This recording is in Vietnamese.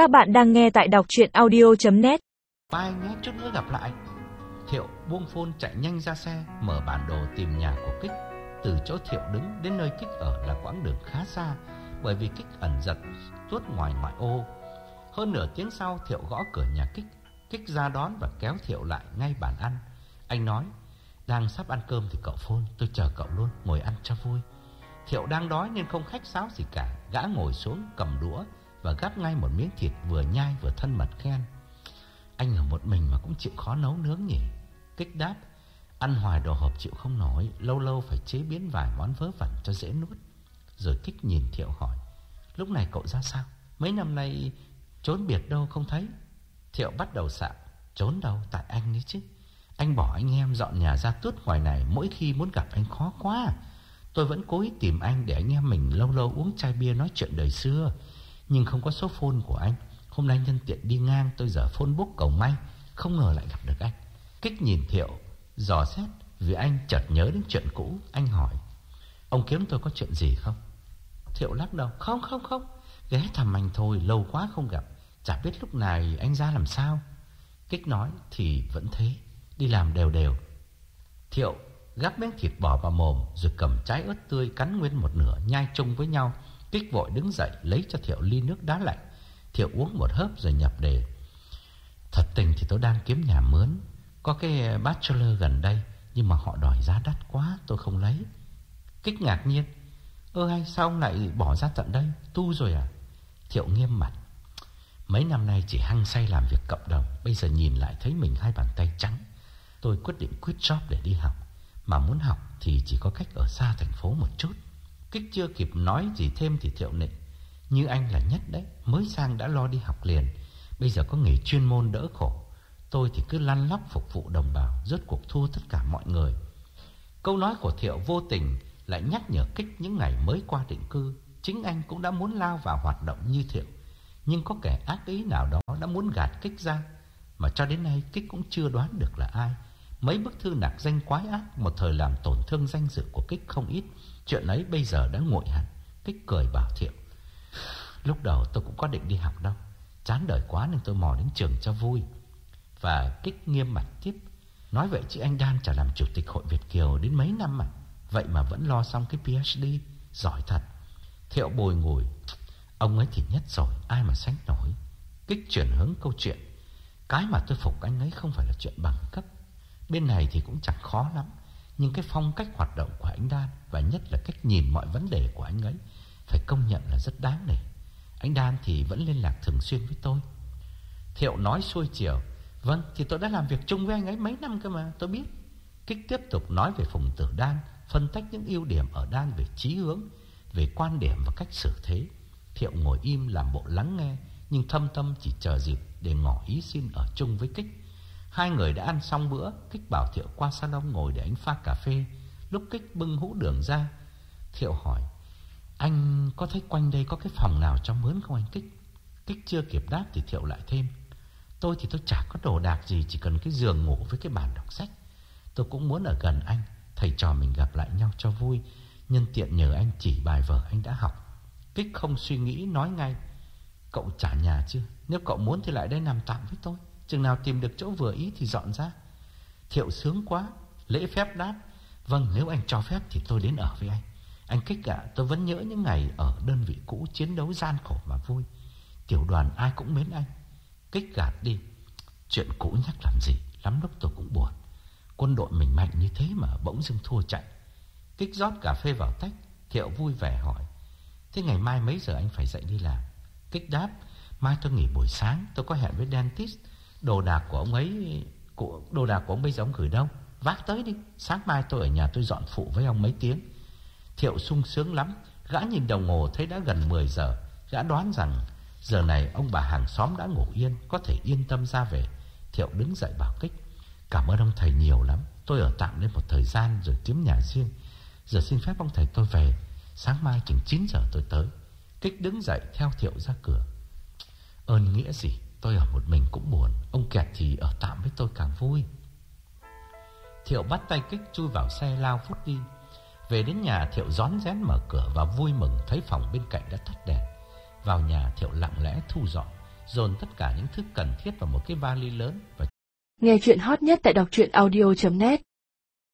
Các bạn đang nghe tại đọc chuyện audio.net Mai nhé, chút nữa gặp lại. Thiệu buông phôn chạy nhanh ra xe, mở bản đồ tìm nhà của Kích. Từ chỗ Thiệu đứng đến nơi Kích ở là quãng đường khá xa, bởi vì Kích ẩn giật tuốt ngoài ngoại ô. Hơn nửa tiếng sau, Thiệu gõ cửa nhà Kích. Kích ra đón và kéo Thiệu lại ngay bàn ăn. Anh nói, đang sắp ăn cơm thì cậu phôn, tôi chờ cậu luôn, ngồi ăn cho vui. Thiệu đang đói nên không khách sáo gì cả, gã ngồi xuống cầm đũa và gắp ngay một miếng thịt vừa nhai vừa thân mật khen. Anh ở một mình mà cũng chịu khó nấu nướng nhỉ? Kích đáp, ăn hoài đồ hộp chịu không nổi, lâu lâu phải chế biến vài món vớ vẩn cho dễ nuốt. Rồi Kích nhìn Thiệu hỏi, lúc này cậu ra sao? Mấy năm nay trốn biệt đâu không thấy? Thiệu bắt đầu xạo, trốn đâu, tại anh đấy chứ. Anh bỏ anh em dọn nhà ra tuốt ngoài này mỗi khi muốn gặp anh khó quá. Tôi vẫn cố ý tìm anh để anh em mình lâu lâu uống chai bia nói chuyện đời xưa. Nhưng không có số phone của anh. Hôm nay nhân tiện đi ngang tôi dở phone book cầu may. Không ngờ lại gặp được anh. Kích nhìn Thiệu, dò xét vì anh chợt nhớ đến chuyện cũ. Anh hỏi, ông kiếm tôi có chuyện gì không? Thiệu lắc đầu, không không không. Ghé thăm anh thôi, lâu quá không gặp. Chả biết lúc này anh ra làm sao. Kích nói thì vẫn thế, đi làm đều đều. Thiệu gắp miếng thịt bò vào mồm rồi cầm trái ớt tươi cắn nguyên một nửa nhai chung với nhau. Kích vội đứng dậy, lấy cho Thiệu ly nước đá lạnh. Thiệu uống một hớp rồi nhập đề. Thật tình thì tôi đang kiếm nhà mướn. Có cái bachelor gần đây, nhưng mà họ đòi giá đắt quá, tôi không lấy. Kích ngạc nhiên. Ơ hay, sao ông lại bỏ ra tận đây? Tu rồi à? Thiệu nghiêm mặt. Mấy năm nay chỉ hăng say làm việc cộng đồng. Bây giờ nhìn lại thấy mình hai bàn tay trắng. Tôi quyết định quit job để đi học. Mà muốn học thì chỉ có cách ở xa thành phố một chút. Kích chưa kịp nói gì thêm thì Thiệu nịnh. Như anh là nhất đấy, mới sang đã lo đi học liền. Bây giờ có nghề chuyên môn đỡ khổ. Tôi thì cứ lăn lóc phục vụ đồng bào, rốt cuộc thua tất cả mọi người. Câu nói của Thiệu vô tình lại nhắc nhở Kích những ngày mới qua định cư. Chính anh cũng đã muốn lao vào hoạt động như Thiệu. Nhưng có kẻ ác ý nào đó đã muốn gạt Kích ra. Mà cho đến nay Kích cũng chưa đoán được là ai. Mấy bức thư nạc danh quái ác một thời làm tổn thương danh dự của Kích không ít. Chuyện ấy bây giờ đã nguội hẳn. Kích cười bảo Thiệu. Lúc đầu tôi cũng có định đi học đâu. Chán đời quá nên tôi mò đến trường cho vui. Và Kích nghiêm mặt tiếp. Nói vậy chứ anh Đan chả làm chủ tịch hội Việt Kiều đến mấy năm mà. Vậy mà vẫn lo xong cái PhD. Giỏi thật. Thiệu bồi ngồi. Ông ấy thì nhất rồi, ai mà sánh nổi. Kích chuyển hướng câu chuyện. Cái mà tôi phục anh ấy không phải là chuyện bằng cấp. Bên này thì cũng chẳng khó lắm. Nhưng cái phong cách hoạt động của anh Đan và nhất là cách nhìn mọi vấn đề của anh ấy phải công nhận là rất đáng nể. Anh Đan thì vẫn liên lạc thường xuyên với tôi. Thiệu nói xuôi chiều. Vâng, thì tôi đã làm việc chung với anh ấy mấy năm cơ mà, tôi biết. Kích tiếp tục nói về Phùng Tử Đan, phân tích những ưu điểm ở Đan về trí hướng, về quan điểm và cách xử thế. Thiệu ngồi im làm bộ lắng nghe, nhưng thâm tâm chỉ chờ dịp để ngỏ ý xin ở chung với Kích. Hai người đã ăn xong bữa, Kích bảo Thiệu qua salon ngồi để anh pha cà phê. Lúc Kích bưng hũ đường ra, Thiệu hỏi, anh có thấy quanh đây có cái phòng nào cho mướn không anh Kích? Kích chưa kịp đáp thì Thiệu lại thêm. Tôi thì tôi chả có đồ đạc gì, chỉ cần cái giường ngủ với cái bàn đọc sách. Tôi cũng muốn ở gần anh, thầy trò mình gặp lại nhau cho vui. Nhân tiện nhờ anh chỉ bài vở anh đã học. Kích không suy nghĩ nói ngay. Cậu trả nhà chưa? Nếu cậu muốn thì lại đây nằm tạm với tôi. Chừng nào tìm được chỗ vừa ý thì dọn ra. Thiệu sướng quá, lễ phép đáp. Vâng, nếu anh cho phép thì tôi đến ở với anh. Anh Kích ạ, tôi vẫn nhớ những ngày ở đơn vị cũ chiến đấu gian khổ mà vui. Tiểu đoàn ai cũng mến anh. Kích gạt đi. Chuyện cũ nhắc làm gì, lắm lúc tôi cũng buồn. Quân đội mình mạnh như thế mà bỗng dưng thua chạy. Kích rót cà phê vào tách, Thiệu vui vẻ hỏi. Thế ngày mai mấy giờ anh phải dậy đi làm? Kích đáp, mai tôi nghỉ buổi sáng, tôi có hẹn với dentist. Đồ đạc của ông ấy, của, đồ đạc của ông bây giờ ông gửi đâu? Vác tới đi, sáng mai tôi ở nhà tôi dọn phụ với ông mấy tiếng. Thiệu sung sướng lắm, gã nhìn đồng hồ thấy đã gần 10 giờ. Gã đoán rằng giờ này ông bà hàng xóm đã ngủ yên, có thể yên tâm ra về. Thiệu đứng dậy bảo Kích. Cảm ơn ông thầy nhiều lắm, tôi ở tạm lên một thời gian rồi kiếm nhà riêng. Giờ xin phép ông thầy tôi về, sáng mai chừng 9 giờ tôi tới. Kích đứng dậy theo Thiệu ra cửa. Ơn nghĩa gì, tôi ở một mình cũng buồn, ông kẹt thì ở tạm với tôi càng vui. Thiệu bắt tay Kích chui vào xe lao phút đi. Về đến nhà Thiệu rón rén mở cửa và vui mừng thấy phòng bên cạnh đã tắt đèn. Vào nhà Thiệu lặng lẽ thu dọn, dồn tất cả những thứ cần thiết vào một cái vali lớn và Nghe chuyện hot nhất tại đọc truyện audio.net